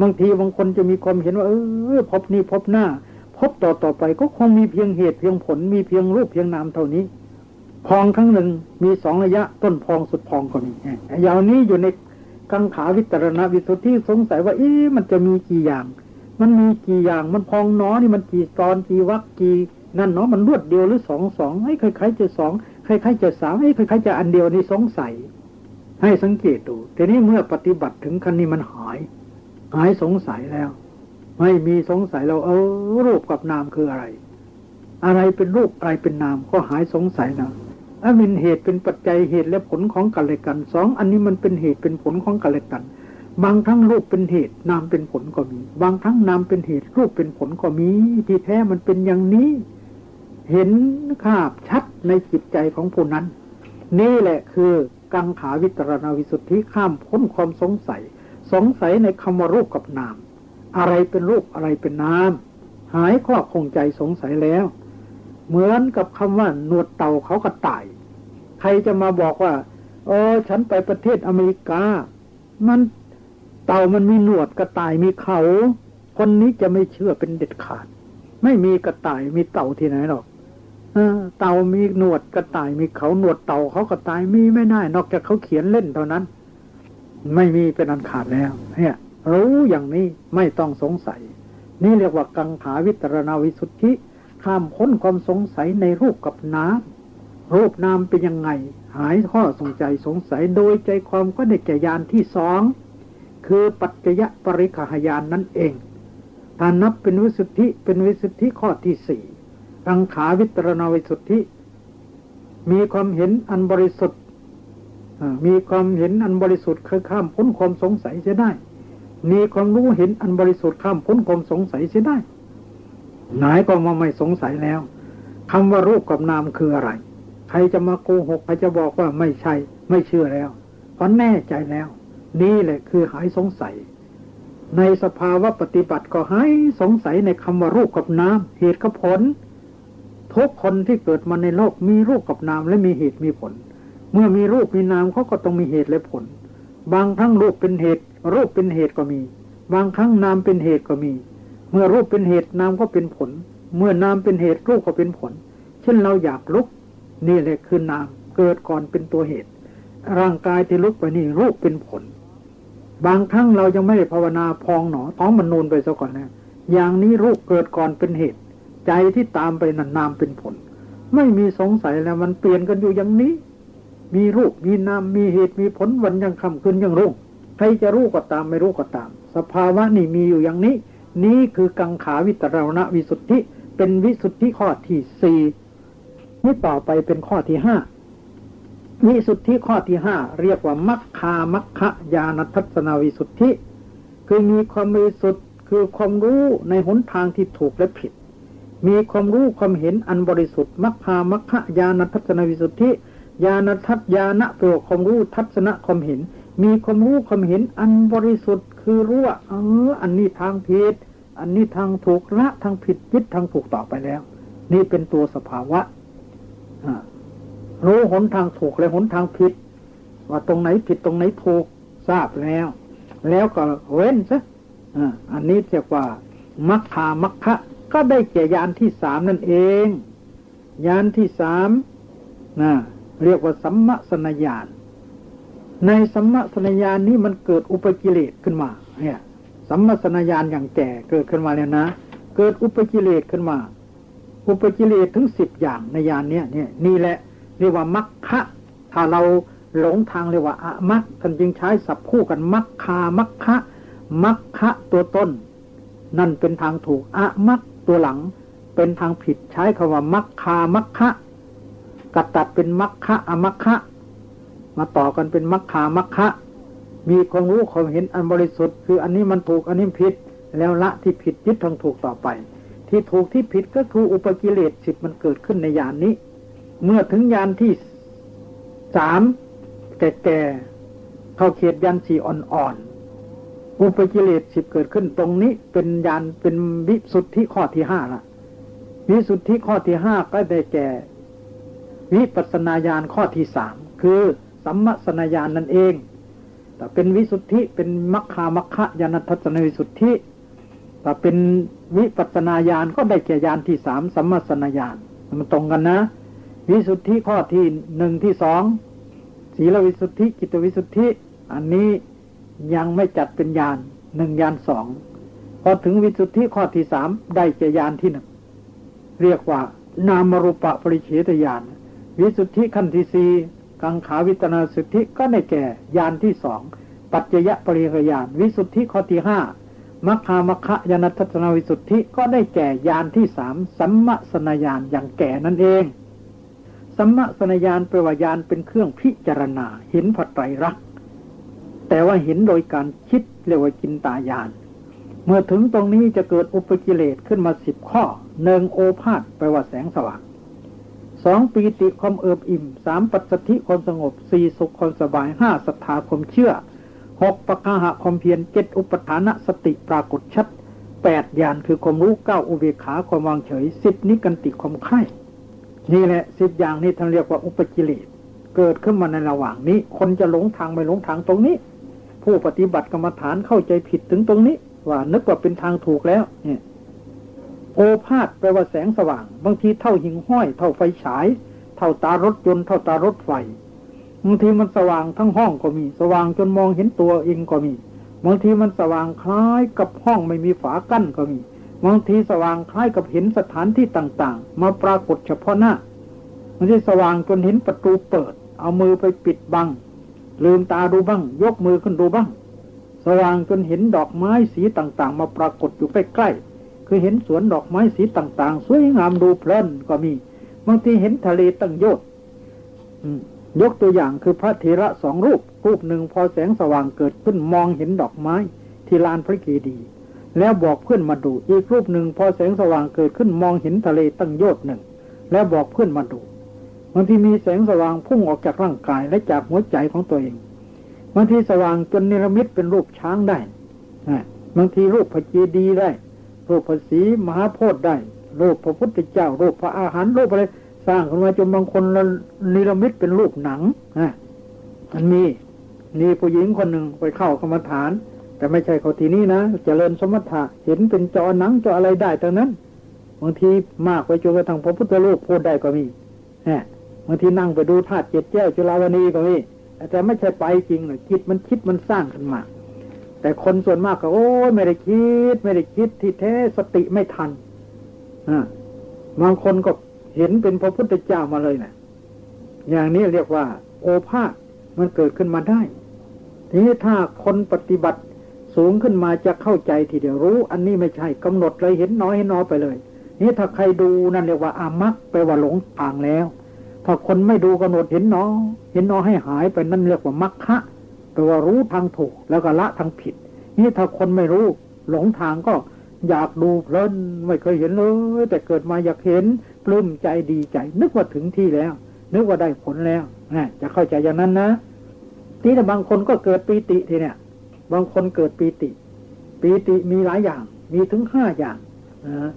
บางทีบางคนจะมีความเห็นว่าเออพบนี้พบหน้า พบต่อต่อไปก็คงมีเพียงเหตุเพียงผลมีเพียงรูปเพียงนามเท่านี้ พองครั้งหนึ่งมีสองระยะต้นพองสุดพองก็มีอย่างนี้อยู่ในกังขาวิตรณวิสุทธิสงสัยว่าเอ๊ะมันจะมีกี่อย่าง มันมีกี่อย่างมันพองน้อนี่มันกี่ตอนกี่วักกี่นั่นเนาะมันรวดเดียวหรือสองสองให้ใครๆจะสองใครๆจะสามให้ใครๆจะอันเดียวนี่สงสัย ให้สังเกตดูทีนี้เมื่อปฏิบัติถึงขั้นนี้มันหาย หายสงสัยแล้ว ไม่มีสงสัยเราเออรูปกับนามคืออะไร อะไรเป็นรูปอะไรเป็นนามก็หายสงสัยนะอันเป็นเหตุเป็นปัจจัยเหตุและผลของกันและกันสองอันนี้มันเป็นเหตุเป็นผลของกันและกัน บางครั้งรูปเป็นเหตุนามเป็นผลก็มี บางครั้งนามเป็นเหตุรูปเป็นผลก็มี ที่แท้มันเป็นอย่างนี้ เห็นภาพชัดในจิตใจของผู้นั้น นี่แหละคือกังขาวิตรณวิสุทธิข้ามพ้นความสงสัย สงสัยในคำว่ารูปกับนาม อะไรเป็นรูปอะไรเป็นนาม หายข้อคงใจสงสัยแล้ว เหมือนกับคำว่าหนวดเต่าเขาก็ตาย ใครจะมาบอกว่า เออฉันไปประเทศอเมริกา มัน เต่ามันมีหนวดกระต่ายมีเขา คนนี้จะไม่เชื่อเป็นเด็ดขาด ไม่มีกระต่ายมีเต่าที่ไหนหรอกเต่ามีหนวดกระต่ายมีเขาหนวดเต่าเขากระต่ายมีไม่ได้ นอกจากเขาเขียนเล่นเท่านั้น ไม่มีเป็นอันขาดแล้วเนี่ยรู้อย่างนี้ไม่ต้องสงสัย นี่เรียกว่ากังขาวิตรณวิสุทธิข้ามพ้นความสงสัยในรูปกับน้ำรูปนามเป็นยังไง หายข้อสงใจสงสัยโดยใจความก็ได้แก่ยานที่สอง คือปัจจยปริคหายานนั่นเองถ้านับเป็นวิสุทธิเป็นวิสุทธิข้อที่สี่กังขาวิตรณวิสุทธิ มีความเห็นอันบริสุทธิ์มีความเห็นอันบริสุทธิ์คือข้ามพ้นความสงสัยเสียได้ มีความรู้เห็นอันบริสุทธิ์ข้ามพ้นความสงสัยเสียได้หนายก็มาไม่สงสัยแล้วคำว่ารูปกับนามคืออะไร ใครจะมาโกหกใครจะบอกว่าไม่ใช่ ไม่เชื่อแล้วเพราะแน่ใจแล้ว นี่แหละคือหายสงสัย ในสภาวะปฏิบัติก็หายสงสัยในคำว่ารูปกับนามเหตุกับผล ทุกคนที่เกิดมาในโลกมีรูปกับนามและมีเหตุมีผล เมื่อมีรูปมีนามเขาก็ต้องมีเหตุและผล บางครั้งรูปเป็นเหตุ รูปเป็นเหตุก็มี บางครั้งนามเป็นเหตุก็มี เมื่อรูปเป็นเหตุนามก็เป็นผล เมื่อนามเป็นเหตุรูปก็เป็นผล เช่นเราอยากลุก นี่แหละคือนามเกิดก่อนเป็นตัวเหตุ ร่างกายที่ลุกไปนี่รูปเป็นผล บางครั้งเรายังไม่ได้ภาวนาพองหนอท้องมันนูนไปซะก่อนนะอย่างนี้รูปเกิดก่อนเป็นเหตุ ใจที่ตามไปนันนามเป็นผล ไม่มีสงสัยแล้วมันเปลี่ยนกันอยู่อย่างนี้ มีรูปมีนามมีเหตุมีผลวันยังคำคืนยังรุ่งใครจะรู้ก็ตามไม่รู้ก็ตาม สภาวะนี่มีอยู่อย่างนี้ นี้คือกังขาวิตรณวิสุทธิเป็นวิสุทธิข้อที่สี่นี่ต่อไปเป็นข้อที่ห้า วิสุทธิข้อที่ห้าเรียกว่ามัคคามัคคะญาณทัศนวิสุทธิ คือมีความบริสุทธิ์คือความรู้ในหนทางที่ถูกและผิด มีความรู้ความเห็นอันบริสุทธิ์มัคคามัคคะญาณทัศนวิสุทธิญาณทัศญาณแปลวความรู้ทัศนะความเห็น มีความรู้ความเห็นอันบริสุทธิ์คือรู้ว่าเออ อันนี้ทางผิด อันนี้ทางถูกละทางผิดยึดทางถูกต่อไปแล้ว นี่เป็นตัวสภาวะอ่า รู้หนทางถูกและหนทางผิด ว่าตรงไหนผิดตรงไหนถูกทราบแล้ว แล้วก็เว้นซะอันนี้เรียกว่ามัคคามัคคะก็ได้แก่ยานที่สามนั่นเอง ยานที่สามนะเรียกว่าสัมมสนญาณในสัมมสนญาณนี้มันเกิดอุปกิเลสขึ้นมา เนี่ยสัมมสนญาณอย่างแก่เกิดขึ้นมาแล้วนะ เกิดอุปกิเลสขึ้นมา อุปกิเลสถึงสิบอย่างในญาณเนี้ยเนี่ยนี่แหละ เรียกว่ามัคคะถ้าเราหลงทางเรียกว่าอะมัคกันจึงใช้สับคู่กันมัคคามัคคะมัคคะตัวต้น นั่นเป็นทางถูกอะมัคตัวหลัง เป็นทางผิดใช้คำว่ามัคคามัคคะกัดตัดเป็นมัคคะอะมัคคะ มาต่อกันเป็นมัคคามัคคะมีความรู้ความเห็นอันบริสุทธิ์ คืออันนี้มันถูกอันนี้ผิด แล้วละที่ผิดยึดทางถูกต่อไป ที่ถูกที่ผิดก็คืออุปกิเลสสิบมันเกิดขึ้นในยานนี้ เมื่อถึงยานที่สามแก่ๆเข้าเขตยานสี่อ่อนๆอุปกิเลสสิบเกิดขึ้นตรงนี้เป็นยานเป็นวิสุทธิข้อที่ห้าละวิสุทธิข้อที่ห้าก็ได้แก่ วิปัสนาญาณข้อที่สามคือสัมมสนาญาณนั่นเอง แต่เป็นวิสุทธิเป็นมัคคามัคคะยานทัศนวิสุทธิแต่เป็นวิปัสนาญาณก็ได้แก่ญาณที่สามสัมมาสนาญาณมันตรงกันนะ วิสุทธิข้อที่หนึ่งที่สองศีลวิสุทธิกิตวิสุทธิ อันนี้ยังไม่จัดเป็นญาณหนึ่งญาณสองพอถึงวิสุทธิข้อที่สามได้แก่ญาณที่หนึ่งเรียกว่านามรูปะปริเฉทญาณวิสุทธิขั้นที่สี่กังขาวิตนาสุทธิก็ได้แก่ยานที่สองปัจจยปริยญาณวิสุทธิข้อที่ห้ามัคคามัคคะยานัตถนาวิสุทธิก็ได้แก่ยานที่สามสัมมาสนญาณอย่างแก่นั่นเอง สัมมาสนญาณแปลว่ายานเป็นเครื่องพิจารณา เห็นผัดไตรรักษ์แต่ว่าเห็นโดยการคิดเรียกว่าจินตายาน เมื่อถึงตรงนี้จะเกิดอุปกิเลสขึ้นมาสิบข้อหนึ่งโอภาษแปลว่าแสงสว่างสองปีติความเอิบอิ่มสามปัจสถิความสงบสี่สุขความสบายห้าศรัทธาความเชื่อหกปะกาหะความเพียรเจ็ดอุปทานสติปรากฏชัดแปดญาณคือความรู้เก้าอุเบกขาความวางเฉยสิบนิกันติความไข่ นี่แหละสิบอย่างนี้ท่านเรียกว่าอุปกิเลสเกิดขึ้นมาในระหว่างนี้ คนจะหลงทางไม่หลงทางตรงนี้ ผู้ปฏิบัติกรรมฐานเข้าใจผิดถึงตรงนี้ ว่านึกว่าเป็นทางถูกแล้ว เนี่ย โอภาษแปลว่าแสงสว่าง บางทีเท่าหิงห้อย เท่าไฟฉาย เท่าตารถยนต์เท่าตารถไฟบางทีมันสว่างทั้งห้องก็มี สว่างจนมองเห็นตัวเองก็มีบางทีมันสว่างคล้ายกับห้องไม่มีฝากั้นก็มี บางทีสว่างคล้ายกับเห็นสถานที่ต่างๆ มาปรากฏเฉพาะหน้าบางทีสว่างจนเห็นประตูเปิด เอามือไปปิดบัง ลืมตาดูบ้าง ยกมือขึ้นดูบ้าง สว่างจนเห็นดอกไม้สีต่างๆ มาปรากฏอยู่ใกล้ๆคือเห็นสวนดอกไม้สีต่างๆ สวยงามดูเพลินก็มีบางทีเห็นทะเลตั้งโยดยกตัวอย่างคือพระเถระสองรูป รูปหนึ่งพอแสงสว่างเกิดขึ้นมองเห็นดอกไม้ ที่ลานพระเกดีย์ แล้วบอกเพื่อนมาดู อีกรูปหนึ่งพอแสงสว่างเกิดขึ้นมองเห็นทะเลตั้งโยดหนึ่ง แล้วบอกเพื่อนมาดูบางทีมีแสงสว่างพุ่งออกจากร่างกายและจากหัวใจของตัวเองบางทีสว่างจนนิรมิตเป็นรูปช้างได้บางทีรูปพระเจดีย์ได้ รูปพระศรีมหาโพธิ์ได้ รูปพระพุทธเจ้า รูปพระอาหารรูปอะไรสร้างขึ้นมาจนบางคนนิรมิตเป็นรูปหนังอะมันมีนี่ผู้หญิงคนหนึ่งไปเข้ากรรมฐาน แต่ไม่ใช่เขาทีนี้นะจะเจริญสมถะเห็นเป็นจอหนังจออะไรได้ทั้งนั้นบางทีมากไปจนกระทั่งพระพุทธรูปพูดได้ก็มีฮะบางทีนั่งไปดูธาตุเจ็ดแก้วจุลาวณีก็มีแต่ไม่ใช่ไปจริงเลยคิดมันคิดมันสร้างขึ้นมาแต่คนส่วนมากก็โอ้ยไม่ได้คิด ไม่ได้คิดที่แท้สติไม่ทันอ่าบางคนก็เห็นเป็นพระพุทธเจ้ามาเลยนะอย่างนี้เรียกว่า โอภาษมันเกิดขึ้นมาได้ ทีนี้ถ้าคนปฏิบัติ สูงขึ้นมาจะเข้าใจทีเดียวรู้ อันนี้ไม่ใช่กำหนดเลยเห็นน้อยเห็นน้อยไปเลย นี่ถ้าใครดูนั่นเรียกว่าอามักไปว่าหลงทางแล้ว ถ้าคนไม่ดูกำหนดเห็นน้อยเห็นน้อยให้หายไปนั่นเรียกว่ามักคะแปลว่ารู้ทางถูกแล้วก็ละทางผิด นี่ถ้าคนไม่รู้หลงทางก็อยากดูเพลินไม่เคยเห็นเลย แต่เกิดมาอยากเห็นปลื้มใจดีใจ นึกว่าถึงที่แล้ว นึกว่าได้ผลแล้วจะเข้าใจอย่างนั้นนะ ที่แต่บางคนก็เกิดปีติทีเนี่ย บางคนเกิดปีติ ปีติมีหลายอย่าง มีถึงห้าอย่างนะ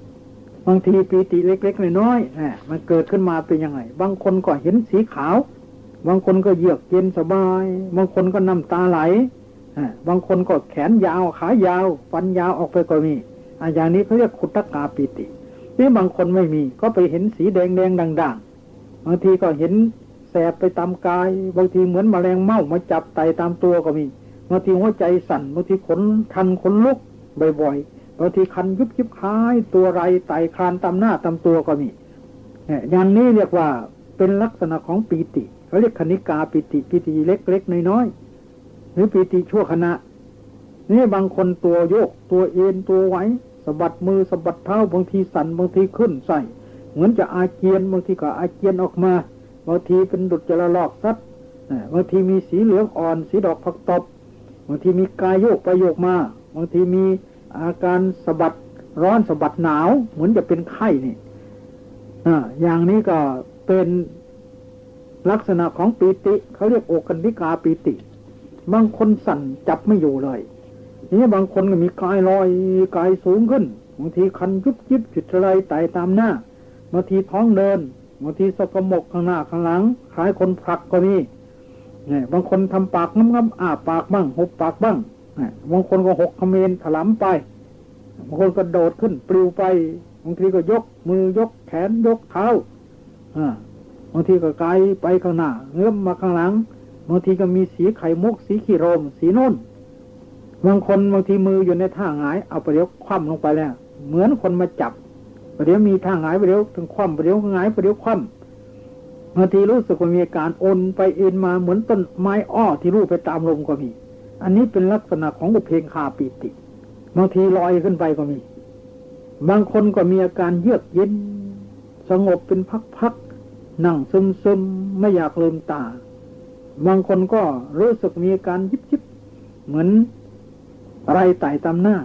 บางทีปีติเล็กๆน้อยๆมันเกิดขึ้นมาเป็นยังไง บางคนก็เห็นสีขาว บางคนก็เยือกเย็นสบาย บางคนก็น้ำตาไหลบางคนก็แขนยาวขายาวฟันยาวออกไปก็มีอันอย่างนี้เขาเรียกขุตกาปีตินี่บางคนไม่มีก็ไปเห็นสีแดงแดงด่างๆ บางทีก็เห็นแสบไปตามกาย บางทีเหมือนมแมลงเม่ามาจับไตตามตัวก็มี บางทีหัวใจสั่นบางทีขนทันขนลุกบ่อยๆบางทีคันยุบยุบคล้าย ตัวไรไตคลานตามหน้าตามตัวก็มีอย่างนี้เรียกว่าเป็นลักษณะของปีติเขาเรียกคณิกาปีติปีติเล็กๆน้อยๆหรือปีติชั่วขณะนี่บางคนตัวโยก ตัวเอ็นตัวไหวสะบัดมือสะบัดเท้าบางทีสั่นบางทีขึ้นใส่ เหมือนจะอาเจียนบางทีก็อาเจียนออกมาบางทีเป็นดุจจระลอกซัดบางทีมีสีเหลืองอ่อน สีดอกผักตบ บางทีมีกายโยกไปโยกมา บางทีมีอาการสะบัดร้อนสะบัดหนาว เหมือนจะเป็นไข้นี่อ่าอย่างนี้ก็เป็นลักษณะของปีติเขาเรียกโอกันดิกาปีติ บางคนสั่นจับไม่อยู่เลยนี่บางคนก็มีกายลอยกายสูงขึ้นบางทีคันยุบยิบจุดอะไรไต่ตามหน้าบางทีท้องเดินบางทีสกมกข้างหน้าข้างหลังคล้ายคนผลักก็มีเนี่ บางคนทำปากง้ำๆอ้าปากบ้างหบปากบ้างบางคนก็หกขมนถลำไปบางคนก็โดดขึ้นปลิวไปบางทีก็ยกมือยกแขนยกเท้าบางทีก็ไกลไปข้างหน้าเงื้อมมาข้างหลังบางทีก็มีสีไข่มุก สีขี้โรม สีนุ่นบางคนบางทีมืออยู่ในท่าหงาย เอาไปเดี๋ยวคว่ำลงไปแล้วเหมือนคนมาจับไปเดี๋ยวมีท่าหงายไปเดี๋ยวถึงคว่ำไปเดี๋ยวหงายไปเดี๋ยวคว่ำ บางทีรู้สึกว่ามีอาการโอนไปเอ็นมาเหมือนต้นไม้อ้อที่รูปไปตามลมก็มี อันนี้เป็นลักษณะของอุเพงคาปิติ บางทีลอยขึ้นไปก็มี บางคนก็มีอาการเยือกเย็น สงบเป็นพักๆ นั่งซึมๆไม่อยากลืมตา บางคนก็รู้สึกมีอาการยิบยิบเหมือนอะไรไต่ตามหน้า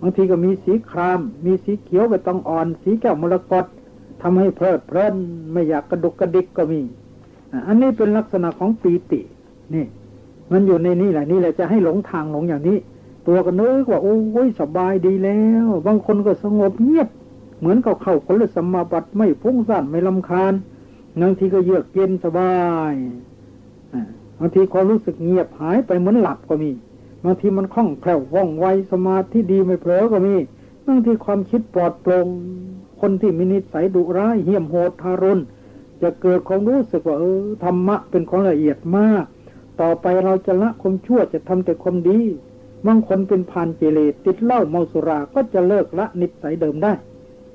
บางทีก็มีสีคราม มีสีเขียวไปตองอ่อน สีแก้วมรกต ทำให้เพลิดเพลินไม่อยากกระดุกกระดิกก็มี อันนี้เป็นลักษณะของปีตินี่ มันอยู่ในนี่แหละนี่แหละจะให้หลงทางหลงอย่างนี้ ตัวก็นึกว่าโอ้ยสบายดีแล้ว บางคนก็สงบเงียบ เหมือนเขาเข้าคนละสมาบัติไม่พุ่งสั่นไม่ลำคาญบางทีก็เยือกเย็นสบายบางทีความรู้สึกเงียบหายไปเหมือนหลับก็มีบางทีมันคล่องแคล่วว่องไวสมาธิดีไม่เผลอก็มีบางทีความคิดปลอดโปร่ง คนที่มีนิสัยดุร้ายเหี้ยมโหดทารุณจะเกิดความรู้สึกว่าเออธรรมะเป็นของละเอียดมาก ต่อไปเราจะละความชั่วจะทำแต่ความดีบางคนเป็นพานเจเลติดเหล้าเมาสุราก็จะเลิกละนิสัยเดิมได้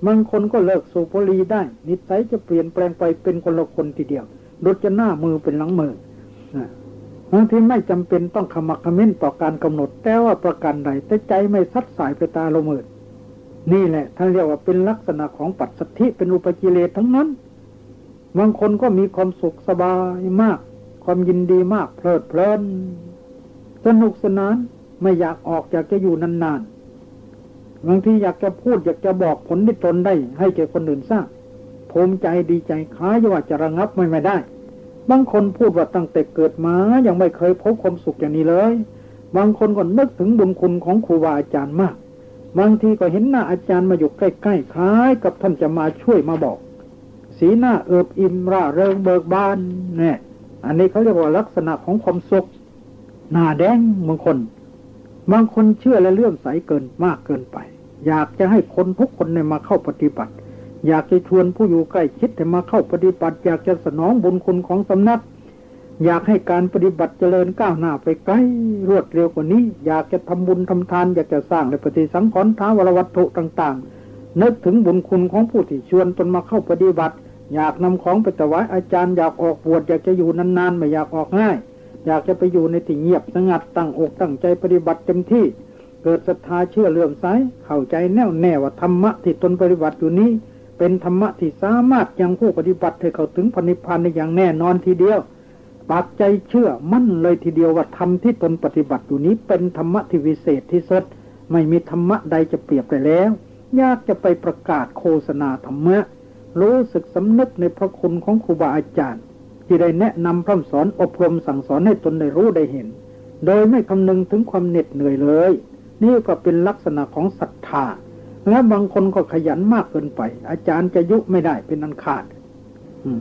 บางคนก็เลิกสูบบุหรี่ได้ นิสัยจะเปลี่ยนแปลงไปเป็นคนละคนทีเดียวรถจะหน้ามือเป็นหลังมือบางทีไม่จำเป็นต้องขมักขม้นต่อการกำหนด แต่ว่าประการใดแต่ใจไม่ซัดสายไปตาละเมิด นี่แหละท่านเรียกว่าเป็นลักษณะของปัจสถิเป็นอุปกิเลสทั้งนั้น บางคนก็มีความสุขสบายมาก ความยินดีมาก เพลิดเพลิน สนุกสนานไม่อยากออกอยากจะอยู่นานๆ บางทีอยากจะพูดอยากจะบอกผลที่ตนได้ ให้แก่คนอื่นทราบภูมิใจดีใจคล้ายว่าจะระงับไม่ไม่ได้ บางคนพูดว่าตั้งแต่เกิดมายังไม่เคยพบความสุขอย่างนี้เลย บางคนก็นึกถึงบุญคุณของครูบาอาจารย์มาก บางทีก็เห็นหน้าอาจารย์มาอยู่ใกล้ๆคล้ายกับท่านจะมาช่วยมาบอก สีหน้าเอิบอิ่มร่าเริงเบิกบานเนี่ยอันนี้เขาเรียกว่าลักษณะของความสุขหน้าแดงบางคน บางคนเชื่อและเลื่อมใสเกินมากเกินไป อยากจะให้คนทุกคนในมาเข้าปฏิบัติ อยากจะชวนผู้อยู่ใกล้ชิดให้มาเข้าปฏิบัติ อยากจะสนองบุญคุณของสำนัก อยากให้การปฏิบัติเจริญก้าวหน้าไปไกลรวดเร็วกว่านี้ อยากจะทำบุญทำทาน อยากจะสร้างและปฏิสังขรณ์ท้าวรวัตถุต่างๆ นึกถึงบุญคุณของผู้ที่ชวนตนมาเข้าปฏิบัติ อยากนำของไปถวายอาจารย์อยากออกบวชอยากจะอยู่นานๆไม่อยากออกง่าย อยากจะไปอยู่ในที่เงียบสงัดตั้งอกตั้งใจปฏิบัติเต็มที่ เกิดศรัทธาเชื่อเลื่อมใสเข้าใจแน่วแน่ว่าธรรมะที่ตนปฏิบัติอยู่นี้ เป็นธรรมะที่สามารถยังผู้ปฏิบัติให้เข้าถึงพันิพันธ์ในอย่างแน่นอนทีเดียว ปักใจเชื่อมั่นเลยทีเดียวว่าธรรมที่ตนปฏิบัติอยู่นี้เป็นธรรมะที่วิเศษที่สุดไม่มีธรรมะใดจะเปรียบได้แล้ว ยากจะไปประกาศโฆษณาธรรมะ รู้สึกสำนึกในพระคุณของครูบาอาจารย์ ที่ได้แนะนำพร่ำสอนอบรมสั่งสอนให้ตนได้รู้ได้เห็น โดยไม่คำนึงถึงความเหน็ดเหนื่อยเลย นี่ก็เป็นลักษณะของศรัทธาและบางคนก็ขยันมากเกินไป อาจารย์จะยุไม่ได้เป็นอันขาด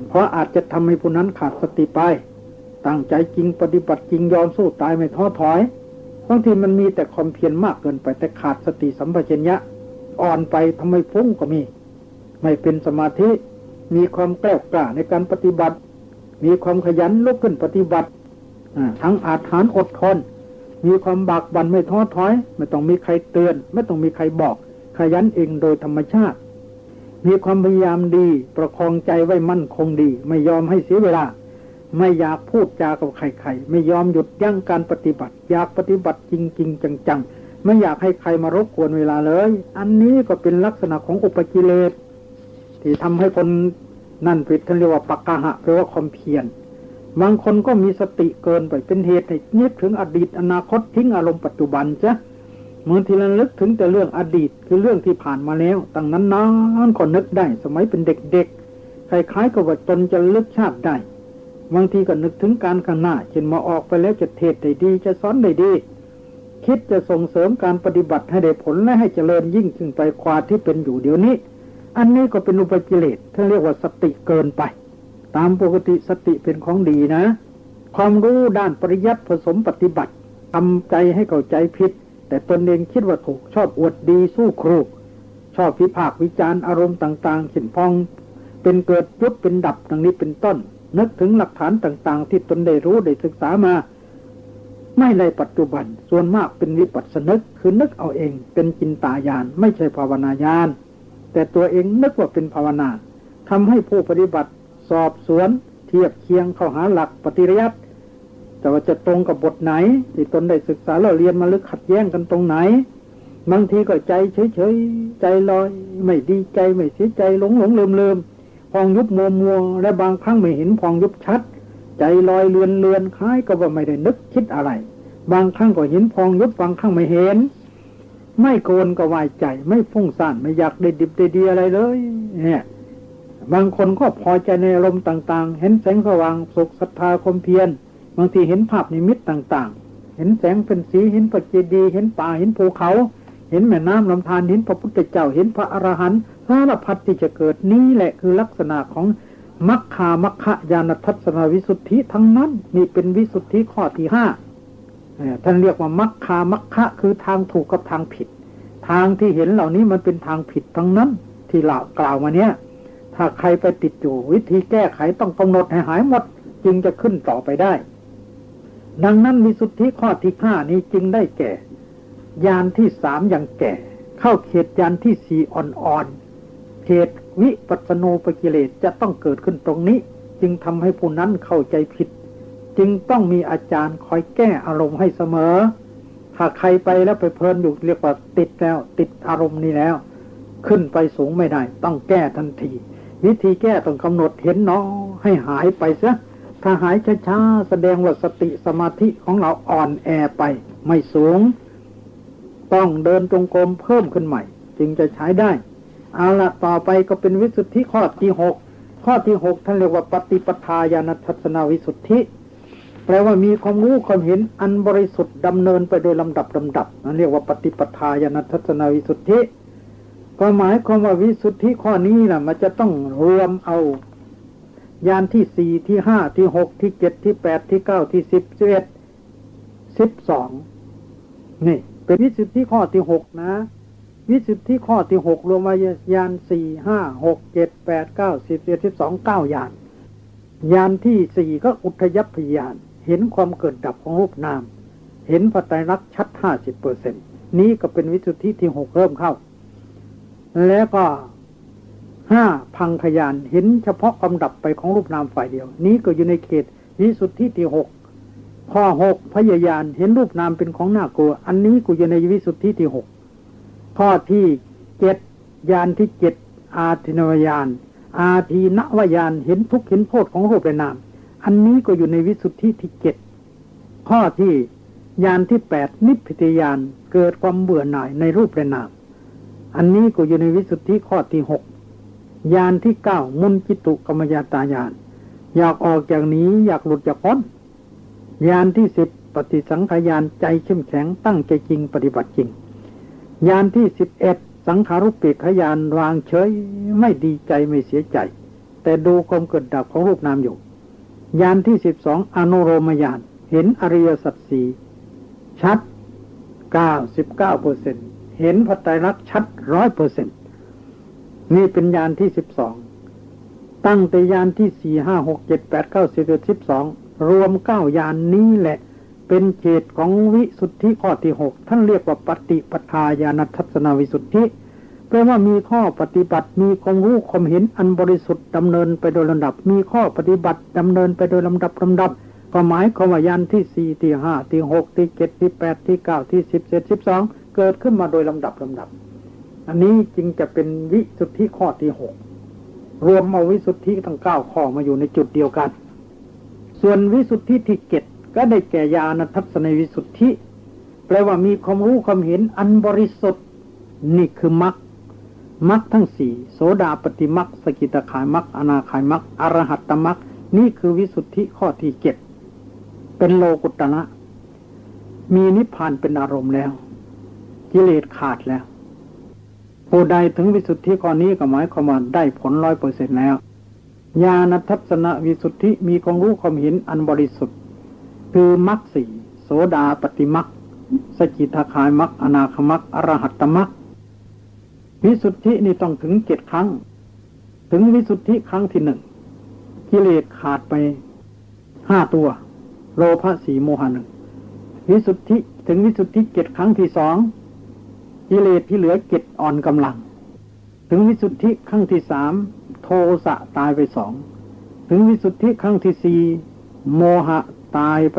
เพราะอาจจะทำให้ผู้นั้นขาดสติไป ตั้งใจจริงปฏิบัติจริงยอมสู้ตายไม่ท้อถอยบางทีมันมีแต่ความเพียรมากเกินไปแต่ขาดสติสัมปชัญญะ อ่อนไปทำไมฟุ้งก็มี ไม่เป็นสมาธิ มีความแกล้วกล้าในการปฏิบัติ มีความขยันลุกขึ้นปฏิบัติทั้งอาถานอดทนมีความบากบั่นไม่ท้อถอย ไม่ต้องมีใครเตือน ไม่ต้องมีใครบอก ขยันเองโดยธรรมชาติ มีความพยายามดี ประคองใจไว้มั่นคงดี ไม่ยอมให้เสียเวลา ไม่อยากพูดจากับใครๆ ไม่ยอมหยุดยั้งการปฏิบัติ อยากปฏิบัติจริง ๆ จังๆ ไม่อยากให้ใครมารบกวนเวลาเลย อันนี้ก็เป็นลักษณะของอุปกิเลส ที่ทำให้คนนั่นผิดท่านเรียกว่าปักกะหะแปลว่าความเพียรบางคนก็มีสติเกินไปเป็นเหตุให้นึกถึงอดีตอนาคตทิ้งอารมณ์ปัจจุบันจ้ะเหมื่อทีละลึกถึงแต่เรื่องอดีตคือเรื่องที่ผ่านมาแล้วตั้งนั้นนานก็นึกได้ สมัยเป็นเด็กๆคล้ายๆกับว่าตนจะลึกชาติได้ บางทีก็นึกถึงการข้างหน้าเช่นมาออกไปแล้วจะเทศได้ดี จะสอนได้ดี คิดจะส่งเสริมการปฏิบัติให้ได้ผลและให้เจริญยิ่งขึ้นไปกว่าที่เป็นอยู่เดี๋ยวนี้ อันนี้ก็เป็นอุปกิเลสท่านเรียกว่าสติเกินไป ตามปกติสติเป็นของดีนะ ความรู้ด้านปริยัติผสมปฏิบัติทำใจให้เข้าใจผิด แต่ตนเองคิดว่าถูกชอบอวดดีสู้ครูชอบพิพากวิจารณ์อารมณ์ต่างๆเช่นพองเป็นเกิดยุบเป็นดับดังนี้เป็นต้น นึกถึงหลักฐานต่าง ๆ ที่ตนได้รู้ได้ศึกษามา ไม่ในปัจจุบัน ส่วนมากเป็นวิปัสสนึกคือนึกเอาเอง เป็นจินตายาน ไม่ใช่ภาวนายานแต่ตัวเองนึกว่าเป็นภาวนาทำให้ผู้ปฏิบัติสอบสวน เทียบเคียงเข้าหาหลักปฏิริยัติแต่ว่าจะตรงกับบทไหน ที่ตนได้ศึกษาเราเรียนมาหรือขัดแย้งกันตรงไหนบางทีก็ใจเฉยๆใจลอย ไม่ดีใจไม่เสียใจหลงหลงลืมลืม พองยุบมัวมัวและบางครั้งไม่เห็นพองยุบชัด ใจลอยเลือนเลือนคล้ายก็ว่าไม่ได้นึกคิดอะไร บางครั้งก็เห็นพองยุบบางครั้งไม่เห็น ไม่โกนก็วายใจ ไม่ฟุ้งซ่านไม่อยากได้ดิบได้ดีอะไรเลย เนี่ย บางคนก็พอใจในอารมณ์ต่าง ๆ เห็นแสงสว่างสุขศรัทธาคมเพียรบางทีเห็นภาพนิมิตต่างๆ เห็นแสงเป็นสีเห็นปัจเจดี เห็นป่าเห็นภูเขา เห็นแม่น้ำลำธารเห็นพระพุทธเจ้าเห็นพระอรหันต์สารพัดที่จะเกิดนี้แหละคือลักษณะของมัคคามัคคายานทัศนวิสุทธิทั้งนั้นนี่เป็นวิสุทธิข้อที่ห้าท่านเรียกว่ามัคคามัคคะคือทางถูกกับทางผิด ทางที่เห็นเหล่านี้มันเป็นทางผิดทั้งนั้น ที่เล่ากล่าวมาเนี้ยถ้าใครไปติดอยู่วิธีแก้ไขต้องกำหนดให้หายหมด จึงจะขึ้นต่อไปได้ ดังนั้นวิสุทธิข้อที่ห้านี้จึงได้แก่ ยานที่สามย่างแก่ เข้าเขตยานที่สี่อ่อนๆเขตวิปัสโนปกิเลสจะต้องเกิดขึ้นตรงนี้ จึงทำให้ผู้นั้นเข้าใจผิด จึงต้องมีอาจารย์คอยแก้อารมณ์ให้เสมอ ถ้าใครไปแล้วไปเพลินอยู่เรียกว่าติดแล้ว ติดอารมณ์นี้แล้ว ขึ้นไปสูงไม่ได้ ต้องแก้ทันที วิธีแก้ต้องกำหนดเห็นเนาะให้หายไปซะถ้าหายช้าๆแสดงว่าสติสมาธิของเราอ่อนแอไป ไม่สูง ต้องเดินตรงกรมเพิ่มขึ้นใหม่ จึงจะใช้ได้ เอาละต่อไปก็เป็นวิสุทธิข้อที่หกข้อที่หกท่านเรียกว่าปฏิปทาญาณทัศนวิสุทธิ แปลว่ามีความรู้ความเห็นอันบริสุทธิ์ดำเนินไปโดยลำดับลาดับนั่นเรียกว่าปฏิปทาญาณทัศนวิสุทธิ ก็หมายความว่าวิสุทธิข้อนี้นะมันจะต้องรวมเอายานที่สี่ที่ห้าที่หกที่เจ็ดที่แปดที่เก้าที่สิบสิบเอ็ดสิบสองนี่ เป็นวิสุทธิข้อที่หกนะ วิสุทธิข้อที่หกรวมายานสี่ห้าหกเจ็ดแปดเก้าสิบเอ็ดสิบสองเก้ายานยานที่สี่ก็อุทยพยาน เห็นความเกิดดับของรูปนาม เห็นพระไตรลักษณ์ชัดห้าสิบเปอร์เซ็นนี้ก็เป็นวิสุทธิที่หกเริ่มเข้า แล้วก็ห้าพังขยานเห็นเฉพาะความดับไปของรูปนามฝ่ายเดียว นี้ก็อยู่ในเขตวิสุทธิที่หก ข้อหกพยายานเห็นรูปนามเป็นของน่ากลัว อันนี้กูอยู่ในวิสุทธิที่หกข้อที่เจ็ดยานที่เจ็ดอาทินวยาน อาทีนวยานเห็นทุกเห็นโทษของรูปและนาม อันนี้ก็อยู่ในวิสุทธิที่เจ็ดข้อที่ยานที่แปดนิพพิทยานเกิดความเบื่อหน่ายในรูปและนาม อันนี้ก็อยู่ในวิสุทธิข้อที่หกยานที่เก้ามุนจิตุกรรมยาตายาน อยากออกจากนี้อยากหลุดจากพ้น ยานที่สิบปฏิสังขายานใจเข้มแข็งตั้งใจจริงปฏิบัติจริง ยานที่สิบเอ็ดสังขารุปเปกขยานวางเฉยไม่ดีใจไม่เสียใจ แต่ดูความเกิดดับของรูปนามอยู่ ยานที่สิบสองอนุโรมยาน เห็นอริยสัจสีชัดเก้าสิบเก้าเปอร์เซ็นเห็นพระไตรลักษณ์ชัดร้อยเปอร์เซ็นนี่เป็นยานที่สิบสองตั้งแต่ยานที่สี่ห้าหกเจ็ดแปดเก้าสิบเอ็ดสิบสอง รวมเก้ายานนี้แหละ เป็นเขตของวิสุทธิข้อที่หกท่านเรียกว่าปฏิปทาญาณทัศนวิสุทธิแปลว่ามีข้อปฏิบัติมีความรู้ความเห็นอันบริสุทธิ์ดำเนินไปโดยลำดับ มีข้อปฏิบัติดำเนินไปโดยลำดับลำดับก็หมายความว่ายันที่สี่ที่ห้าที่หกที่เจ็ดที่แปดที่เก้าที่สิบเจ็ดสิบสองเกิดขึ้นมาโดยลำดับลำดับ อันนี้จึงจะเป็นวิสุทธิข้อที่หกรวมเอาวิสุทธิทั้งเก้าข้อมาอยู่ในจุดเดียวกัน ส่วนวิสุทธิที่เจ็ดก็ได้แก่ญาณทัศนวิสุทธิ แปลว่ามีความรู้ความเห็นอันบริสุทธิ์ นี่คือมรรคมรรคทั้งสี่โสดาปฏิมรรคสกิตาขายมรรคอนาขายมรรคอรหัตตมรรคนี่คือวิสุทธิข้อที่เจ็ดเป็นโลกุตระมีนิพพานเป็นอารมณ์แล้ว กิเลสขาดแล้วผู้ใดถึงวิสุทธิข้อนี้ก็หมายความว่าได้ผลร้อยเปอร์เซ็นแล้ว ญาณทัศนวิสุทธิมีความรู้ความเห็นอันบริสุทธิ์ คือมรรคสี่โสดาปฏิมรรคสกิทาคายมรรคอนาคมรรคอรหัตตมรรควิสุทธินี่ต้องถึงเจ็ดครั้ง ถึงวิสุทธิครั้งที่หนึ่งกิเลสขาดไปห้าตัว โลภะสีโมหะหนึ่งวิสุทธิถึงวิสุทธิเจ็ดครั้งที่สองกิเลสที่เหลือเจ็ดอ่อนกำลัง ถึงวิสุทธิครั้งที่สาม สะตายไปสอง ถึงวิสุทธิครั้งที่สี่โมหะตายไป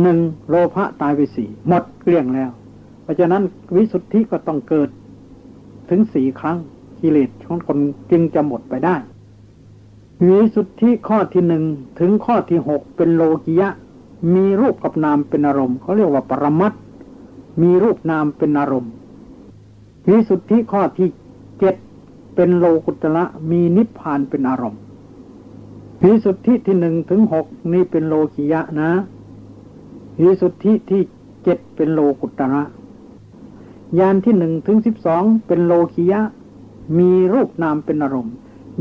หนึ่งโลภะตายไปสี่หมดเกลี้ยงแล้ว เพราะฉะนั้นวิสุทธิก็ต้องเกิด ถึงสี่ครั้งกิเลสของคนจึงจะหมดไปได้ วิสุทธิข้อที่หนึ่งถึงข้อที่หกเป็นโลกิยะ มีรูปกับนามเป็นอารมณ์เขาเรียกว่าปรมัตมีรูปนามเป็นอารมณ์วิสุทธิข้อที่เจ็ด เป็นโลกุตระมีนิพพานเป็นอารมณ์วิสุทธิที่หนึ่งถึงหกนี่เป็นโลกิยะนะวิสุทธิที่เจ็ดเป็นโลกุตระยานที่หนึ่งถึงสิบสองเป็นโลกิยะ มีรูปนามเป็นอารมณ์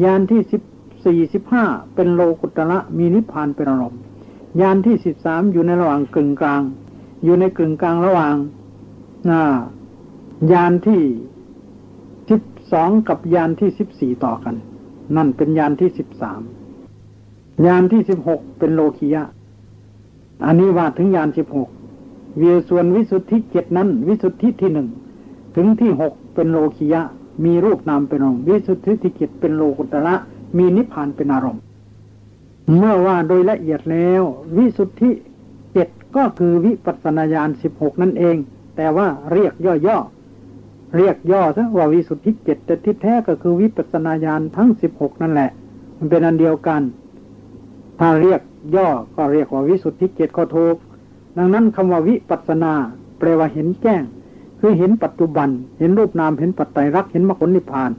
ยานที่สิบสสี่สิบห้าเป็นโลกุตระมีนิพพานเป็นอารมณ์ ยานที่สิบสามอยู่ในระหว่างกึ่งกลาง อยู่ในกึ่งกลางระหว่างยานที่ สองกับยานที่สิบสี่ต่อกัน นั่นเป็นยานที่สิบสามยานที่สิบหกเป็นโลคิยะ อันนี้ว่าถึงยานสิบหกเวียส่วนวิสุทธิเจ็ดนั้น วิสุทธิที่หนึ่งถึงที่หกเป็นโลคิยะ มีรูปนามเป็นอารมณ์วิสุทธิที่เจ็ดเป็นโลกุตระมีนิพพานเป็นอารมณ์ เมื่อว่าโดยละเอียดแล้ว วิสุทธิเจ็ดก็คือวิปัสสนาญาณสิบหกนั่นเอง แต่ว่าเรียกย่อๆ เรียกย่อซะว่าวิสุทธิเจ็ดแต่ที่แท้ก็คือวิปัสนาญาณทั้งสิบหกนั่นแหละ มันเป็นอันเดียวกัน ถ้าเรียกย่อก็เรียกว่าวิสุทธิเจ็ดก็ถูก ดังนั้นคำว่าวิปัสนาแปลว่าเห็นแจ้ง คือเห็นปัจจุบัน เห็นรูปนามเห็นปัจจัยรักเห็นมรรคผลนิพพาน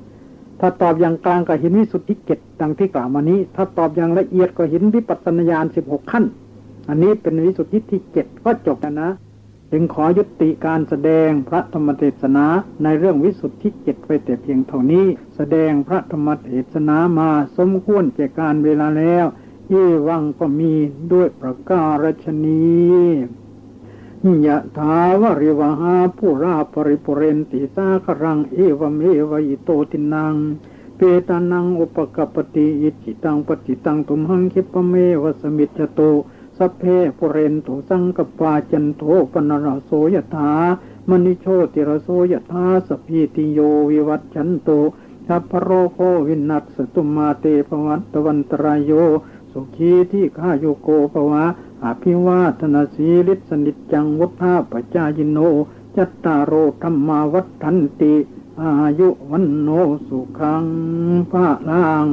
ถ้าตอบอย่างกลางก็เห็นวิสุทธิเกตดังที่กล่าวมานี้ ถ้าตอบอย่างละเอียดก็เห็นวิปัสนาญาณสิบหกขั้น อันนี้เป็นวิสุทธิที่เจ็ดก็จบแล้วนะ จึงขอยุติการแสดงพระธรรมเทศนาในเรื่องวิสุทธิเจ็ดไปแต่เพียงเท่านี้ แสดงพระธรรมเทศนามาสมควรแก่การเวลาแล้วเยวังก็มีด้วยประการชนียะถาวริวหาปูราปริปูเรนติสาครังเอวเมวอิโตทินนัง เปตานังอุปกัปปติอิจฉิตังปัตถิตังตุมหังขิปปเมวสมิชฌตุ สัพเพปูเรนตุสังกัปปาจันโทปัณณรโสยถามณิโชติรโสยถาสัพพีติโยวิวัชชันตุสัพพโรโควินัสสตุมาเตภวัตวันตราโยสุขีที่ข้าโยโกภวะอภิวาทนาสีลิสนิจังวุฒาปจายโน จัตตารโรธรรมาวัฏันติ อายุวันโนสุขังพระลัง